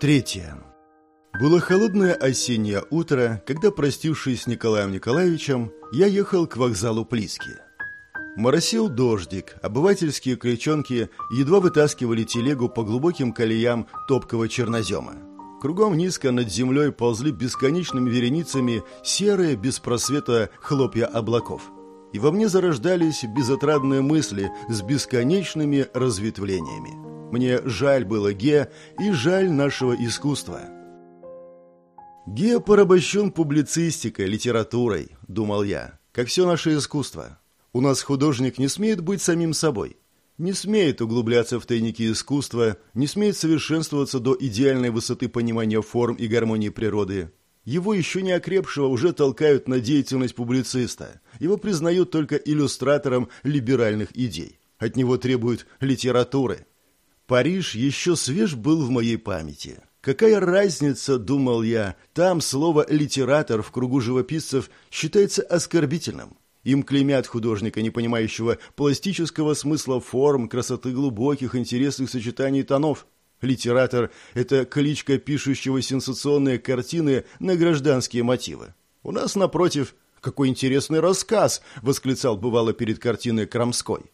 Третье. Было холодное осеннее утро, когда, простившись с Николаем Николаевичем, я ехал к вокзалу Плиски. Моросил дождик, обывательские кричонки едва вытаскивали телегу по глубоким колеям топкого чернозема. Кругом низко над землей ползли бесконечными вереницами серые без просвета хлопья облаков. И во мне зарождались безотрадные мысли с бесконечными разветвлениями. Мне жаль было Ге и жаль нашего искусства. Ге порабощен публицистикой, литературой, думал я, как все наше искусство. У нас художник не смеет быть самим собой, не смеет углубляться в тайники искусства, не смеет совершенствоваться до идеальной высоты понимания форм и гармонии природы. Его еще не окрепшего уже толкают на деятельность публициста. Его признают только иллюстратором либеральных идей. От него требуют литературы. Париж еще свеж был в моей памяти. Какая разница, думал я, там слово «литератор» в кругу живописцев считается оскорбительным. Им клеймят художника, не понимающего пластического смысла форм, красоты глубоких, интересных сочетаний тонов. Литератор – это кличка пишущего сенсационные картины на гражданские мотивы. У нас, напротив, какой интересный рассказ, восклицал бывало перед картиной Крамской.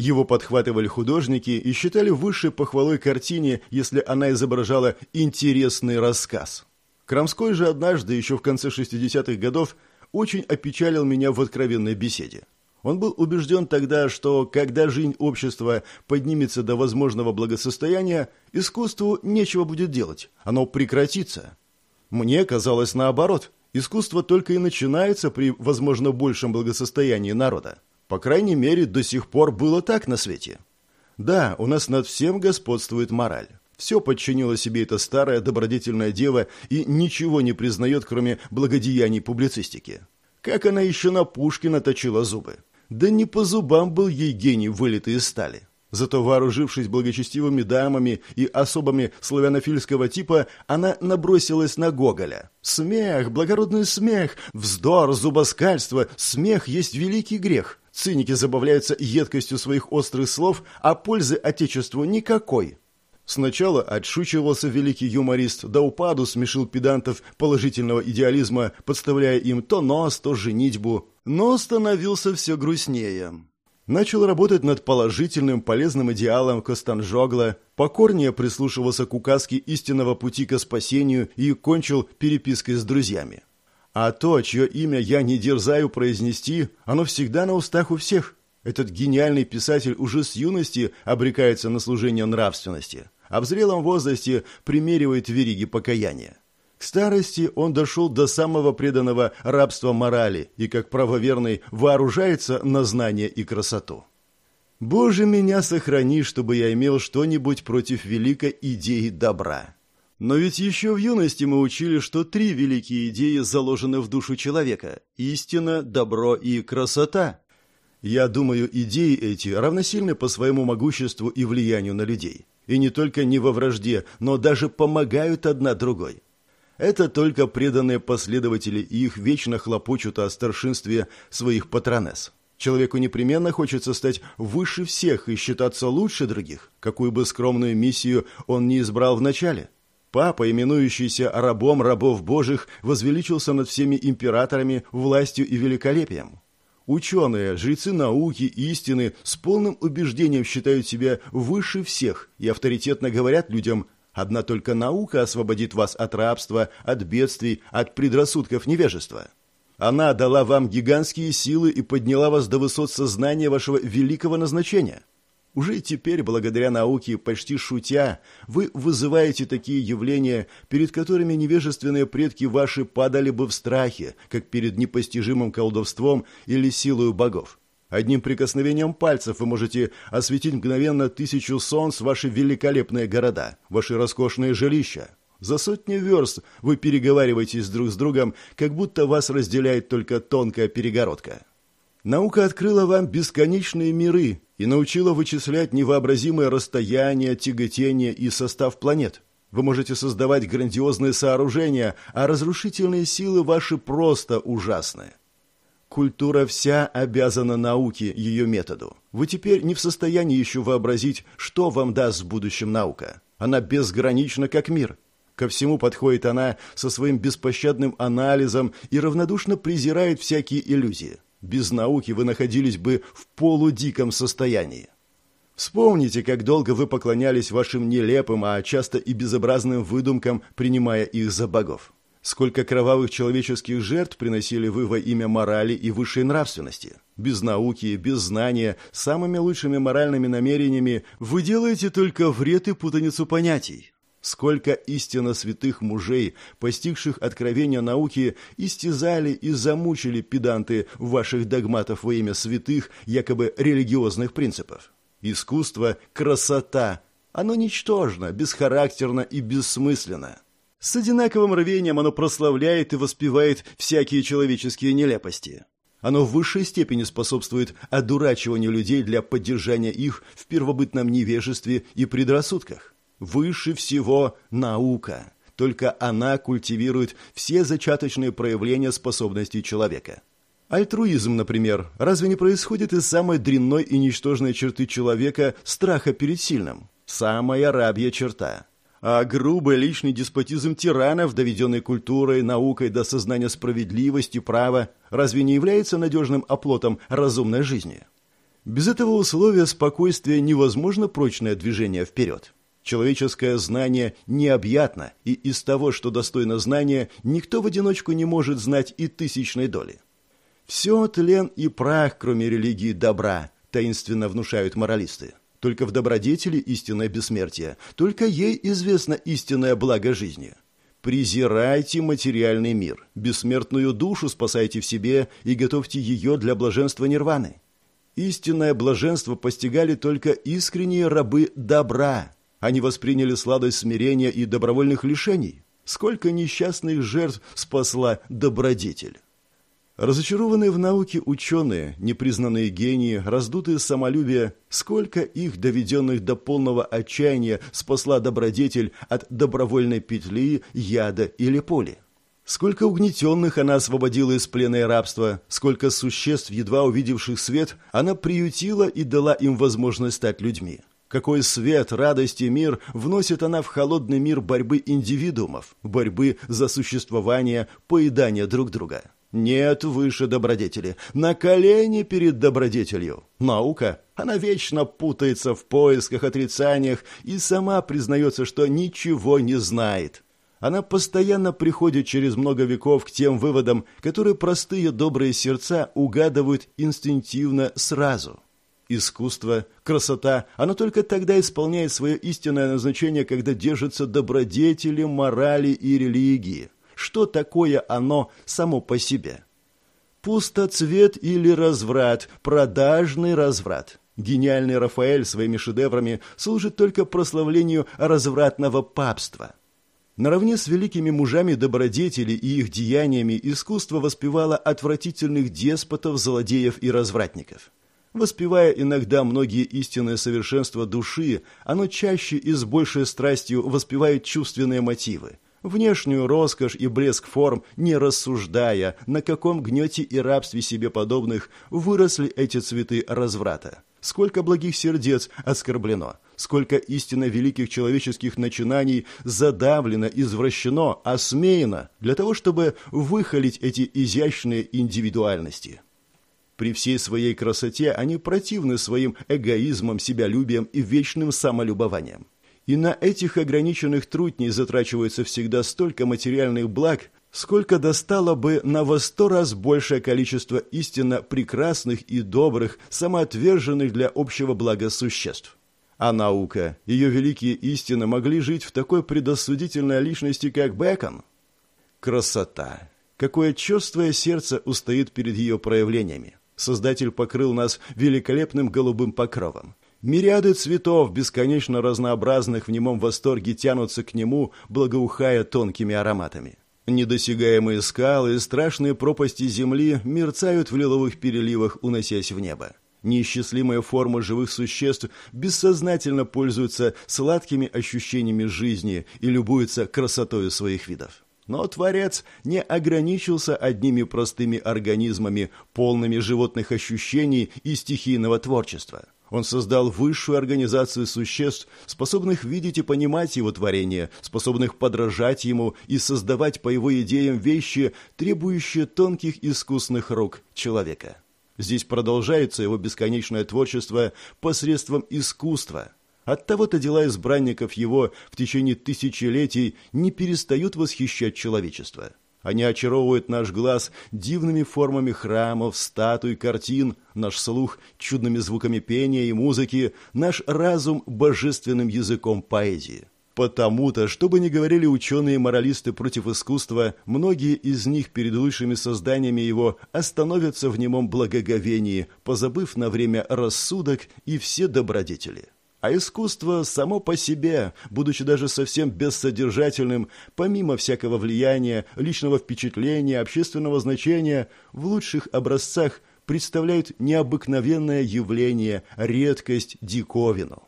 Его подхватывали художники и считали высшей похвалой картине, если она изображала интересный рассказ. Крамской же однажды, еще в конце 60-х годов, очень опечалил меня в откровенной беседе. Он был убежден тогда, что когда жизнь общества поднимется до возможного благосостояния, искусству нечего будет делать, оно прекратится. Мне казалось наоборот, искусство только и начинается при, возможно, большем благосостоянии народа. По крайней мере, до сих пор было так на свете. Да, у нас над всем господствует мораль. Все подчинило себе эта старая добродетельная дева и ничего не признает, кроме благодеяний публицистики. Как она еще на Пушкина точила зубы. Да не по зубам был ей гений, вылитый из стали. Зато, вооружившись благочестивыми дамами и особами славянофильского типа, она набросилась на Гоголя. Смех, благородный смех, вздор, зубоскальство, смех есть великий грех. Циники забавляются едкостью своих острых слов, а пользы Отечеству никакой. Сначала отшучивался великий юморист, до упаду смешил педантов положительного идеализма, подставляя им то нос, то женитьбу, но становился все грустнее. Начал работать над положительным, полезным идеалом Костанжогла, покорнее прислушивался к указке истинного пути к спасению и кончил перепиской с друзьями. А то, чье имя я не дерзаю произнести, оно всегда на устах у всех. Этот гениальный писатель уже с юности обрекается на служение нравственности, а в зрелом возрасте примеривает вериги покаяния. К старости он дошел до самого преданного рабства морали и, как правоверный, вооружается на знание и красоту. Боже, меня сохрани, чтобы я имел что-нибудь против великой идеи добра. Но ведь еще в юности мы учили, что три великие идеи заложены в душу человека – истина, добро и красота. Я думаю, идеи эти равносильны по своему могуществу и влиянию на людей. И не только не во вражде, но даже помогают одна другой. Это только преданные последователи и их вечно хлопочут о старшинстве своих патронесс. Человеку непременно хочется стать выше всех и считаться лучше других, какую бы скромную миссию он не избрал вначале – Папа, именующийся рабом рабов божьих, возвеличился над всеми императорами властью и великолепием. Ученые, жрецы науки, истины с полным убеждением считают себя выше всех и авторитетно говорят людям «одна только наука освободит вас от рабства, от бедствий, от предрассудков невежества». Она дала вам гигантские силы и подняла вас до высот сознания вашего великого назначения. Уже теперь, благодаря науке, почти шутя, вы вызываете такие явления, перед которыми невежественные предки ваши падали бы в страхе, как перед непостижимым колдовством или силою богов. Одним прикосновением пальцев вы можете осветить мгновенно тысячу солнц ваши великолепные города, ваши роскошные жилища. За сотни верст вы переговариваетесь друг с другом, как будто вас разделяет только тонкая перегородка. Наука открыла вам бесконечные миры и научила вычислять невообразимые расстояния, тяготения и состав планет. Вы можете создавать грандиозные сооружения, а разрушительные силы ваши просто ужасны. Культура вся обязана науке, ее методу. Вы теперь не в состоянии еще вообразить, что вам даст в будущем наука. Она безгранична, как мир. Ко всему подходит она со своим беспощадным анализом и равнодушно презирает всякие иллюзии. Без науки вы находились бы в полудиком состоянии. Вспомните, как долго вы поклонялись вашим нелепым, а часто и безобразным выдумкам, принимая их за богов. Сколько кровавых человеческих жертв приносили вы во имя морали и высшей нравственности? Без науки, без знания, самыми лучшими моральными намерениями вы делаете только вред и путаницу понятий. Сколько истинно святых мужей, постигших откровения науки, истязали и замучили педанты ваших догматов во имя святых, якобы религиозных принципов. Искусство – красота. Оно ничтожно, бесхарактерно и бессмысленно. С одинаковым рвением оно прославляет и воспевает всякие человеческие нелепости. Оно в высшей степени способствует одурачиванию людей для поддержания их в первобытном невежестве и предрассудках. Выше всего наука. Только она культивирует все зачаточные проявления способностей человека. Альтруизм, например, разве не происходит из самой дрянной и ничтожной черты человека страха перед сильным? Самая рабья черта. А грубый личный деспотизм тиранов, доведенный культурой, наукой до сознания справедливости, права, разве не является надежным оплотом разумной жизни? Без этого условия спокойствия невозможно прочное движение вперед. Человеческое знание необъятно, и из того, что достойно знания, никто в одиночку не может знать и тысячной доли. Все тлен и прах, кроме религии добра, таинственно внушают моралисты. Только в добродетели истинное бессмертие, только ей известно истинное благо жизни. Презирайте материальный мир, бессмертную душу спасайте в себе и готовьте ее для блаженства нирваны. Истинное блаженство постигали только искренние рабы добра, они восприняли сладость смирения и добровольных лишений. Сколько несчастных жертв спасла добродетель. Разочарованные в науке ученые, непризнанные гении, раздутые самолюбие, сколько их, доведенных до полного отчаяния, спасла добродетель от добровольной петли, яда или поли. Сколько угнетенных она освободила из плена и рабства, сколько существ, едва увидевших свет, она приютила и дала им возможность стать людьми. Какой свет, радость и мир вносит она в холодный мир борьбы индивидуумов, борьбы за существование, поедания друг друга. Нет выше добродетели. На колени перед добродетелью. Наука, она вечно путается в поисках, отрицаниях и сама признается, что ничего не знает. Она постоянно приходит через много веков к тем выводам, которые простые добрые сердца угадывают инстинктивно сразу. Искусство, красота, оно только тогда исполняет свое истинное назначение, когда держится добродетели, морали и религии. Что такое оно само по себе? Пустоцвет или разврат, продажный разврат. Гениальный Рафаэль своими шедеврами служит только прославлению развратного папства. Наравне с великими мужами добродетели и их деяниями искусство воспевало отвратительных деспотов, злодеев и развратников. Воспевая иногда многие истинные совершенства души, оно чаще и с большей страстью воспевает чувственные мотивы, внешнюю роскошь и блеск форм, не рассуждая, на каком гнете и рабстве себе подобных выросли эти цветы разврата. Сколько благих сердец оскорблено, сколько истинно великих человеческих начинаний задавлено, извращено, осмеяно, для того, чтобы выхолить эти изящные индивидуальности. При всей своей красоте они противны своим эгоизмом, себялюбием и вечным самолюбованием. И на этих ограниченных трутней затрачивается всегда столько материальных благ, сколько достало бы на во сто раз большее количество истинно прекрасных и добрых, самоотверженных для общего блага существ. А наука, ее великие истины могли жить в такой предосудительной личности, как Бекон. Красота. Какое чувствое сердце устоит перед ее проявлениями. Создатель покрыл нас великолепным голубым покровом. Мириады цветов, бесконечно разнообразных в немом восторге, тянутся к нему, благоухая тонкими ароматами. Недосягаемые скалы и страшные пропасти земли мерцают в лиловых переливах, уносясь в небо. Неисчислимые формы живых существ бессознательно пользуются сладкими ощущениями жизни и любуются красотой своих видов. Но Творец не ограничился одними простыми организмами, полными животных ощущений и стихийного творчества. Он создал высшую организацию существ, способных видеть и понимать его творение, способных подражать ему и создавать по его идеям вещи, требующие тонких искусных рук человека. Здесь продолжается его бесконечное творчество посредством искусства. Оттого-то дела избранников его в течение тысячелетий не перестают восхищать человечество. Они очаровывают наш глаз дивными формами храмов, статуй, картин, наш слух чудными звуками пения и музыки, наш разум божественным языком поэзии. Потому-то, что бы ни говорили ученые-моралисты против искусства, многие из них перед лучшими созданиями его остановятся в немом благоговении, позабыв на время рассудок и все добродетели. А искусство само по себе, будучи даже совсем бессодержательным, помимо всякого влияния, личного впечатления, общественного значения, в лучших образцах представляет необыкновенное явление, редкость, диковину.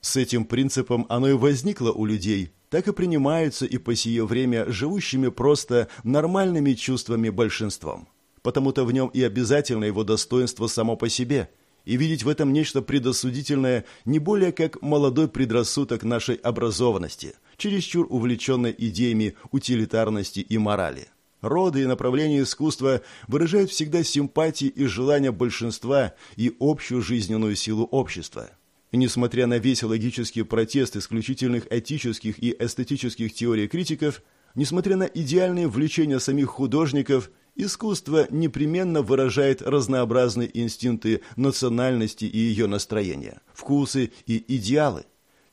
С этим принципом оно и возникло у людей, так и принимается и по сие время живущими просто нормальными чувствами большинством. Потому-то в нем и обязательно его достоинство само по себе – и видеть в этом нечто предосудительное не более как молодой предрассудок нашей образованности, чересчур увлеченной идеями утилитарности и морали. Роды и направления искусства выражают всегда симпатии и желания большинства и общую жизненную силу общества. И несмотря на весь логический протест исключительных этических и эстетических теорий критиков, несмотря на идеальные влечения самих художников – Искусство непременно выражает разнообразные инстинкты национальности и ее настроения, вкусы и идеалы.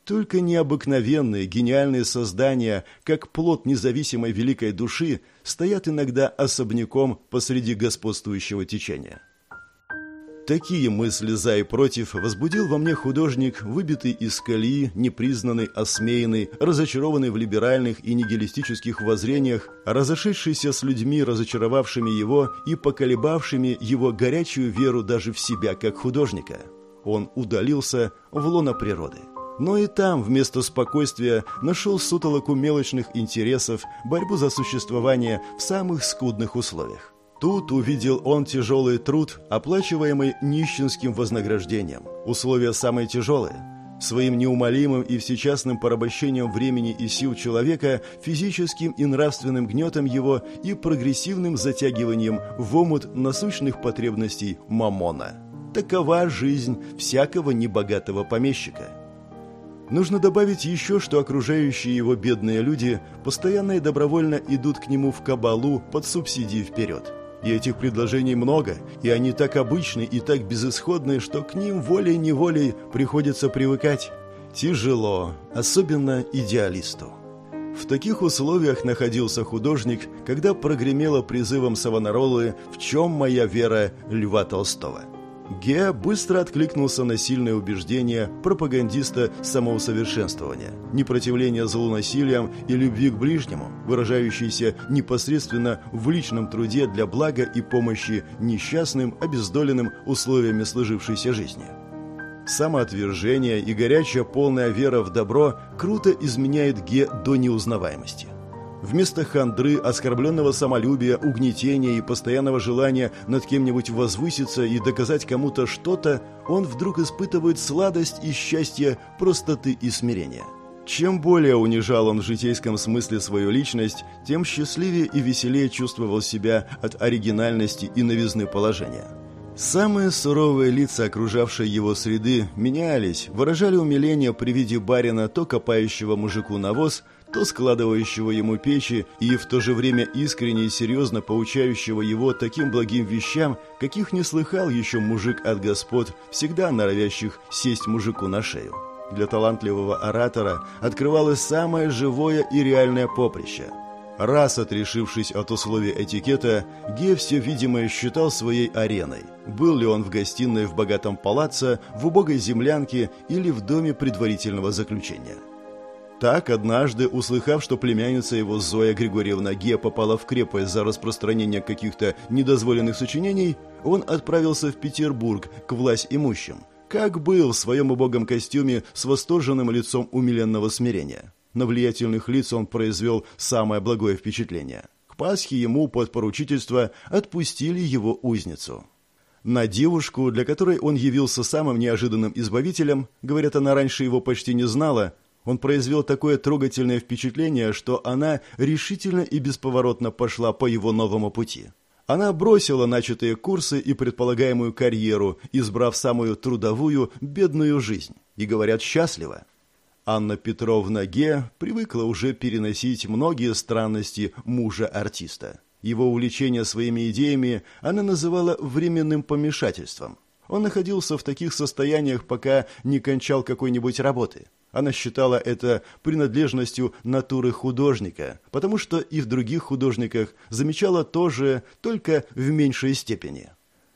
Только необыкновенные, гениальные создания, как плод независимой великой души, стоят иногда особняком посреди господствующего течения. Такие мысли за и против возбудил во мне художник, выбитый из колеи, непризнанный, осмеянный, разочарованный в либеральных и нигилистических воззрениях, разошедшийся с людьми, разочаровавшими его и поколебавшими его горячую веру даже в себя как художника. Он удалился в лоно природы. Но и там вместо спокойствия нашел сутолоку мелочных интересов, борьбу за существование в самых скудных условиях. Тут увидел он тяжелый труд, оплачиваемый нищенским вознаграждением. Условия самые тяжелые. Своим неумолимым и всечастным порабощением времени и сил человека, физическим и нравственным гнетом его и прогрессивным затягиванием в омут насущных потребностей мамона. Такова жизнь всякого небогатого помещика. Нужно добавить еще, что окружающие его бедные люди постоянно и добровольно идут к нему в кабалу под субсидии вперед. И этих предложений много, и они так обычны и так безысходны, что к ним волей-неволей приходится привыкать. Тяжело, особенно идеалисту. В таких условиях находился художник, когда прогремело призывом Савонаролы «В чем моя вера Льва Толстого?». Геа быстро откликнулся на сильное убеждение пропагандиста самоусовершенствования, непротивления злу насилием и любви к ближнему, выражающейся непосредственно в личном труде для блага и помощи несчастным, обездоленным условиями сложившейся жизни. Самоотвержение и горячая полная вера в добро круто изменяет Ге до неузнаваемости. Вместо хандры, оскорбленного самолюбия, угнетения и постоянного желания над кем-нибудь возвыситься и доказать кому-то что-то, он вдруг испытывает сладость и счастье простоты и смирения. Чем более унижал он в житейском смысле свою личность, тем счастливее и веселее чувствовал себя от оригинальности и новизны положения. Самые суровые лица окружавшей его среды менялись, выражали умиление при виде барина, то копающего мужику навоз, то складывающего ему печи и в то же время искренне и серьезно поучающего его таким благим вещам, каких не слыхал еще мужик от господ, всегда норовящих сесть мужику на шею. Для талантливого оратора открывалось самое живое и реальное поприще. Раз отрешившись от условий этикета, Ге все видимое считал своей ареной. Был ли он в гостиной в богатом палаце, в убогой землянке или в доме предварительного заключения. Так, однажды, услыхав, что племянница его Зоя Григорьевна Ге попала в крепость за распространение каких-то недозволенных сочинений, он отправился в Петербург к власть имущим, как был в своем убогом костюме с восторженным лицом умиленного смирения. На влиятельных лиц он произвел самое благое впечатление. К Пасхе ему под поручительство отпустили его узницу. На девушку, для которой он явился самым неожиданным избавителем, говорят, она раньше его почти не знала, он произвел такое трогательное впечатление, что она решительно и бесповоротно пошла по его новому пути. Она бросила начатые курсы и предполагаемую карьеру, избрав самую трудовую, бедную жизнь. И, говорят, счастлива. Анна Петровна Ге привыкла уже переносить многие странности мужа-артиста. Его увлечение своими идеями она называла временным помешательством. Он находился в таких состояниях, пока не кончал какой-нибудь работы. Она считала это принадлежностью натуры художника, потому что и в других художниках замечала то же, только в меньшей степени.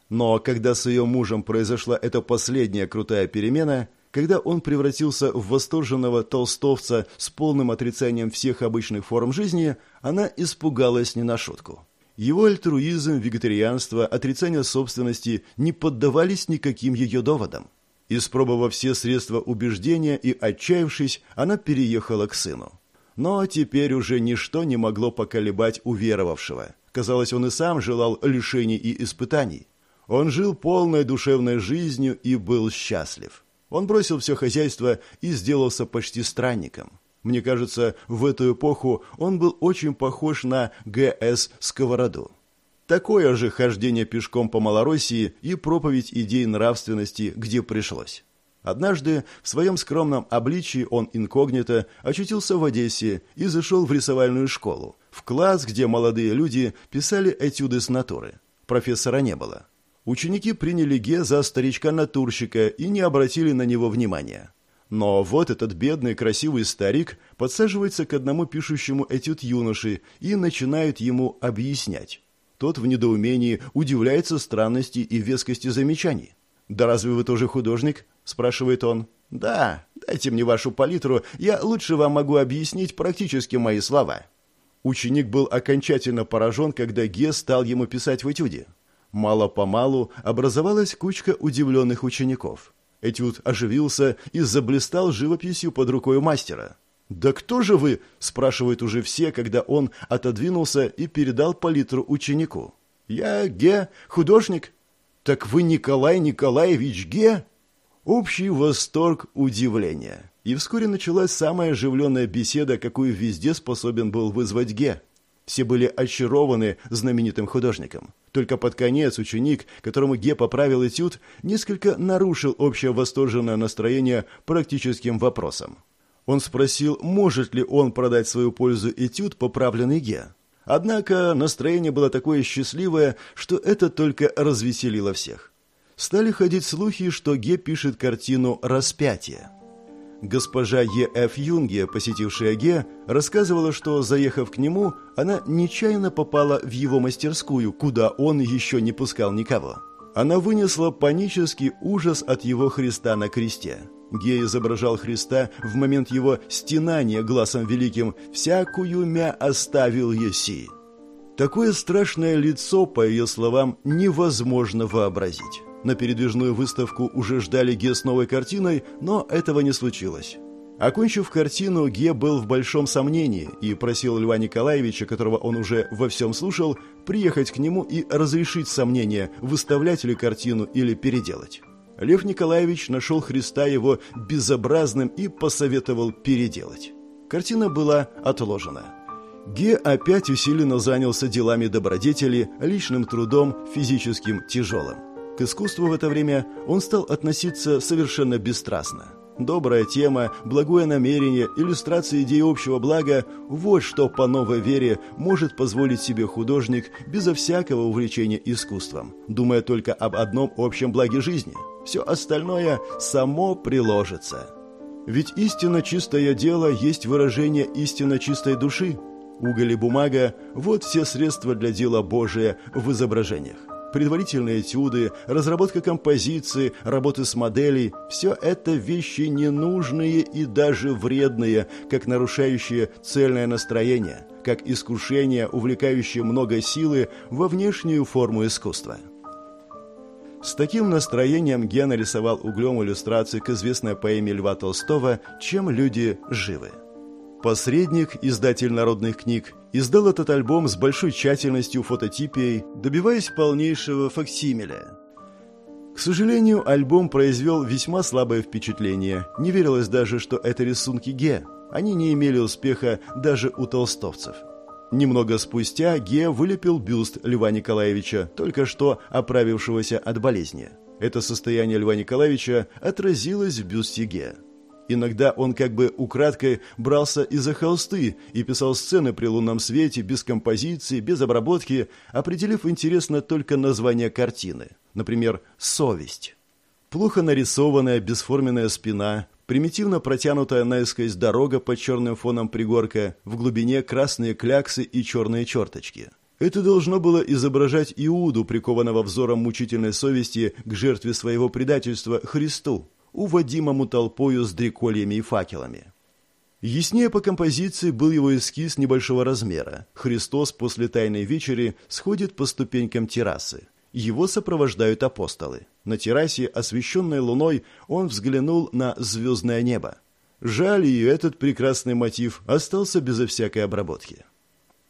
Но когда с ее мужем произошла эта последняя крутая перемена, когда он превратился в восторженного толстовца с полным отрицанием всех обычных форм жизни, она испугалась не на шутку. Его альтруизм, вегетарианство, отрицание собственности не поддавались никаким ее доводам. Испробовав все средства убеждения и отчаявшись, она переехала к сыну. Но теперь уже ничто не могло поколебать уверовавшего. Казалось, он и сам желал лишений и испытаний. Он жил полной душевной жизнью и был счастлив. Он бросил все хозяйство и сделался почти странником. Мне кажется, в эту эпоху он был очень похож на Г.С. Сковороду. Такое же хождение пешком по Малороссии и проповедь идей нравственности, где пришлось. Однажды в своем скромном обличии он инкогнито очутился в Одессе и зашел в рисовальную школу, в класс, где молодые люди писали этюды с натуры. Профессора не было. Ученики приняли Ге за старичка-натурщика и не обратили на него внимания. Но вот этот бедный красивый старик подсаживается к одному пишущему этюд юноши и начинает ему объяснять. Тот в недоумении удивляется странности и вескости замечаний. «Да разве вы тоже художник?» – спрашивает он. «Да, дайте мне вашу палитру, я лучше вам могу объяснить практически мои слова». Ученик был окончательно поражен, когда Ге стал ему писать в этюде. Мало-помалу образовалась кучка удивленных учеников. Этюд оживился и заблистал живописью под рукой мастера. «Да кто же вы?» – спрашивают уже все, когда он отодвинулся и передал палитру ученику. «Я Ге, художник». «Так вы Николай Николаевич Ге?» Общий восторг, удивление. И вскоре началась самая оживленная беседа, какую везде способен был вызвать Ге. Все были очарованы знаменитым художником. Только под конец ученик, которому Ге поправил этюд, несколько нарушил общее восторженное настроение практическим вопросом. Он спросил, может ли он продать свою пользу этюд, поправленный Ге. Однако настроение было такое счастливое, что это только развеселило всех. Стали ходить слухи, что Ге пишет картину «Распятие». Госпожа Е.Ф. Юнге, посетившая Ге, рассказывала, что, заехав к нему, она нечаянно попала в его мастерскую, куда он еще не пускал никого. Она вынесла панический ужас от его Христа на кресте. Гей изображал Христа в момент его стенания глазом великим «всякую мя оставил еси». Такое страшное лицо, по ее словам, невозможно вообразить. На передвижную выставку уже ждали Ге с новой картиной, но этого не случилось. Окончив картину, Ге был в большом сомнении и просил Льва Николаевича, которого он уже во всем слушал, приехать к нему и разрешить сомнение, выставлять ли картину или переделать. Лев Николаевич нашел Христа его безобразным и посоветовал переделать. Картина была отложена. Ге опять усиленно занялся делами добродетели, личным трудом, физическим тяжелым. К искусству в это время он стал относиться совершенно бесстрастно. Добрая тема, благое намерение, иллюстрация идей общего блага – вот что по новой вере может позволить себе художник безо всякого увлечения искусством, думая только об одном общем благе жизни – все остальное само приложится. Ведь истинно чистое дело есть выражение истинно чистой души. Уголь и бумага – вот все средства для дела Божия в изображениях. Предварительные этюды, разработка композиции, работы с моделей – все это вещи ненужные и даже вредные, как нарушающие цельное настроение, как искушение, увлекающее много силы во внешнюю форму искусства. С таким настроением Гена рисовал углем иллюстрации к известной поэме Льва Толстого «Чем люди живы». Посредник, издатель народных книг, издал этот альбом с большой тщательностью фототипией, добиваясь полнейшего факсимиля. К сожалению, альбом произвел весьма слабое впечатление. Не верилось даже, что это рисунки Ге. Они не имели успеха даже у толстовцев. Немного спустя Ге вылепил бюст Льва Николаевича, только что оправившегося от болезни. Это состояние Льва Николаевича отразилось в бюсте Ге. Иногда он как бы украдкой брался и за холсты и писал сцены при лунном свете, без композиции, без обработки, определив интересно только название картины. Например, «Совесть». Плохо нарисованная бесформенная спина, примитивно протянутая наискось дорога под черным фоном пригорка, в глубине красные кляксы и черные черточки. Это должно было изображать Иуду, прикованного взором мучительной совести к жертве своего предательства Христу уводимому толпою с дрекольями и факелами. Яснее по композиции был его эскиз небольшого размера. Христос после Тайной вечери сходит по ступенькам террасы. Его сопровождают апостолы. На террасе, освещенной луной, он взглянул на звездное небо. Жаль, и этот прекрасный мотив остался безо всякой обработки.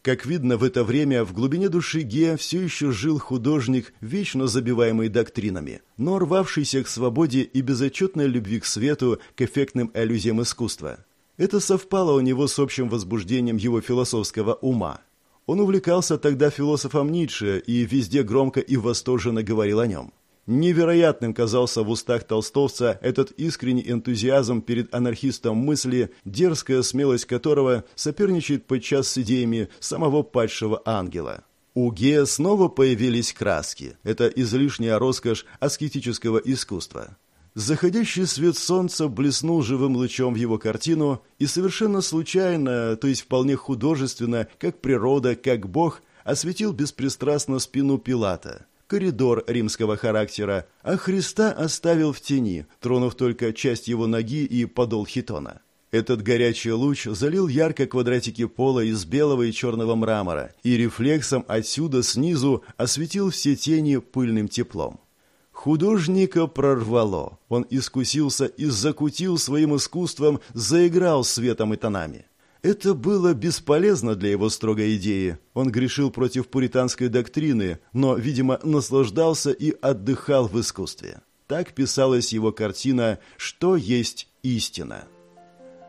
Как видно, в это время в глубине души Гея все еще жил художник, вечно забиваемый доктринами, но рвавшийся к свободе и безотчетной любви к свету, к эффектным аллюзиям искусства. Это совпало у него с общим возбуждением его философского ума. Он увлекался тогда философом Ницше и везде громко и восторженно говорил о нем. Невероятным казался в устах толстовца этот искренний энтузиазм перед анархистом мысли, дерзкая смелость которого соперничает подчас с идеями самого падшего ангела. У Гея снова появились краски. Это излишняя роскошь аскетического искусства. Заходящий свет солнца блеснул живым лучом в его картину и совершенно случайно, то есть вполне художественно, как природа, как Бог, осветил беспристрастно спину Пилата – коридор римского характера, а Христа оставил в тени, тронув только часть его ноги и подол хитона. Этот горячий луч залил ярко квадратики пола из белого и черного мрамора и рефлексом отсюда снизу осветил все тени пыльным теплом. Художника прорвало. Он искусился и закутил своим искусством, заиграл светом и тонами. Это было бесполезно для его строгой идеи. Он грешил против пуританской доктрины, но, видимо, наслаждался и отдыхал в искусстве. Так писалась его картина «Что есть истина».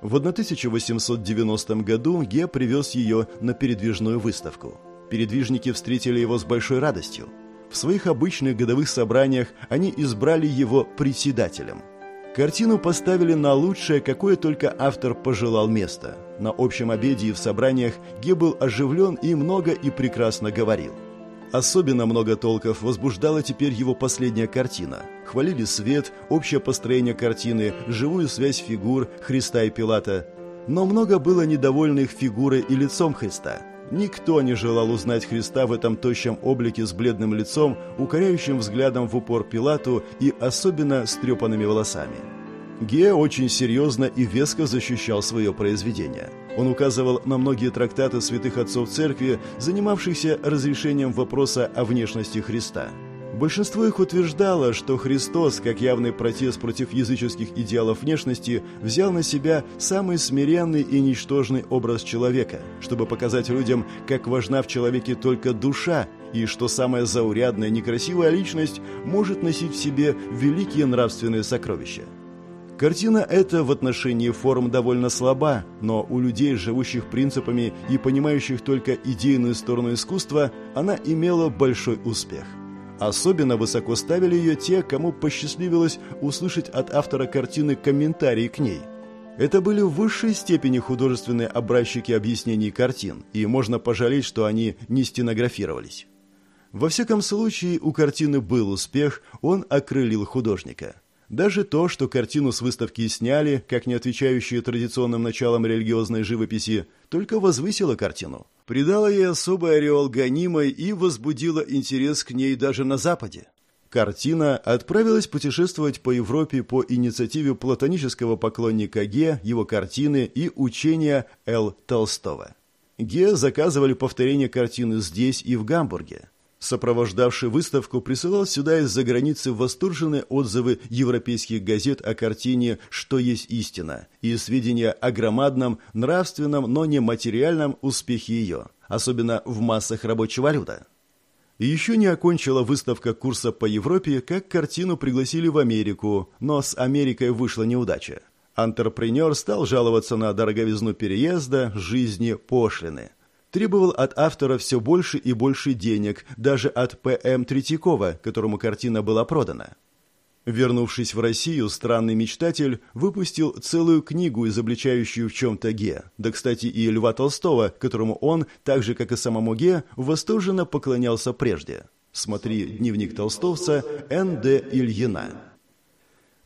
В 1890 году Ге привез ее на передвижную выставку. Передвижники встретили его с большой радостью. В своих обычных годовых собраниях они избрали его председателем – Картину поставили на лучшее, какое только автор пожелал место. На общем обеде и в собраниях Ге был оживлен и много и прекрасно говорил. Особенно много толков возбуждала теперь его последняя картина. Хвалили свет, общее построение картины, живую связь фигур Христа и Пилата. Но много было недовольных фигурой и лицом Христа. Никто не желал узнать Христа в этом тощем облике с бледным лицом, укоряющим взглядом в упор Пилату и особенно с трепанными волосами. Гео очень серьезно и веско защищал свое произведение. Он указывал на многие трактаты святых отцов церкви, занимавшихся разрешением вопроса о внешности Христа – Большинство их утверждало, что Христос, как явный протест против языческих идеалов внешности, взял на себя самый смиренный и ничтожный образ человека, чтобы показать людям, как важна в человеке только душа, и что самая заурядная, некрасивая личность может носить в себе великие нравственные сокровища. Картина эта в отношении форм довольно слаба, но у людей, живущих принципами и понимающих только идейную сторону искусства, она имела большой успех. Особенно высоко ставили ее те, кому посчастливилось услышать от автора картины комментарии к ней. Это были в высшей степени художественные образчики объяснений картин, и можно пожалеть, что они не стенографировались. Во всяком случае, у картины был успех, он окрылил художника – даже то, что картину с выставки сняли, как не отвечающую традиционным началам религиозной живописи, только возвысило картину. Придало ей особый ореол гонимой и возбудило интерес к ней даже на Западе. Картина отправилась путешествовать по Европе по инициативе платонического поклонника Ге, его картины и учения Л. Толстого. Ге заказывали повторение картины здесь и в Гамбурге. Сопровождавший выставку присылал сюда из-за границы восторженные отзывы европейских газет о картине «Что есть истина» и сведения о громадном, нравственном, но не материальном успехе ее, особенно в массах рабочего люда. Еще не окончила выставка курса по Европе, как картину пригласили в Америку, но с Америкой вышла неудача. Антрепренер стал жаловаться на дороговизну переезда, жизни, пошлины. Требовал от автора все больше и больше денег, даже от П.М. Третьякова, которому картина была продана. Вернувшись в Россию, странный мечтатель выпустил целую книгу, изобличающую в чем-то Ге. Да, кстати, и Льва Толстого, которому он, так же, как и самому Ге, восторженно поклонялся прежде. Смотри «Дневник толстовца» Н.Д. Ильина.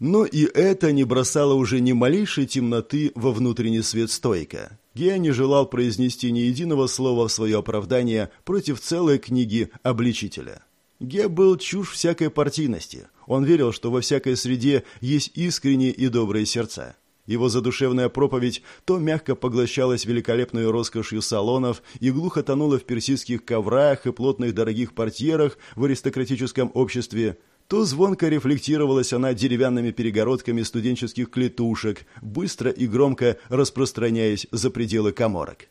Но и это не бросало уже ни малейшей темноты во внутренний свет стойка. Ге не желал произнести ни единого слова в свое оправдание против целой книги обличителя. Ге был чушь всякой партийности. Он верил, что во всякой среде есть искренние и добрые сердца. Его задушевная проповедь то мягко поглощалась великолепной роскошью салонов и глухо тонула в персидских коврах и плотных дорогих портьерах в аристократическом обществе, то звонко рефлектировалась она деревянными перегородками студенческих клетушек, быстро и громко распространяясь за пределы коморок.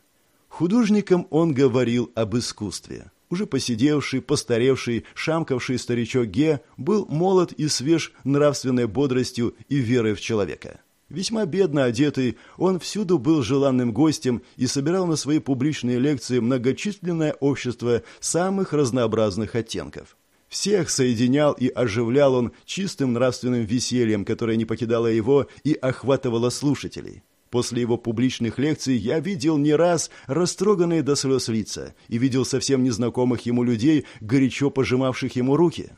Художником он говорил об искусстве. Уже посидевший, постаревший, шамкавший старичок Ге был молод и свеж нравственной бодростью и верой в человека. Весьма бедно одетый, он всюду был желанным гостем и собирал на свои публичные лекции многочисленное общество самых разнообразных оттенков. Всех соединял и оживлял он чистым нравственным весельем, которое не покидало его и охватывало слушателей. После его публичных лекций я видел не раз растроганные до слез лица и видел совсем незнакомых ему людей, горячо пожимавших ему руки.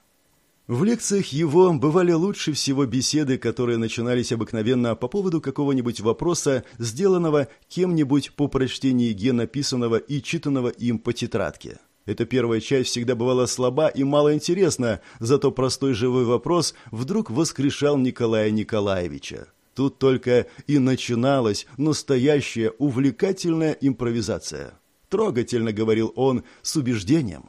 В лекциях его бывали лучше всего беседы, которые начинались обыкновенно по поводу какого-нибудь вопроса, сделанного кем-нибудь по прочтении ге написанного и читанного им по тетрадке. Эта первая часть всегда бывала слаба и мало интересна, зато простой живой вопрос вдруг воскрешал Николая Николаевича. Тут только и начиналась настоящая увлекательная импровизация. Трогательно говорил он с убеждением.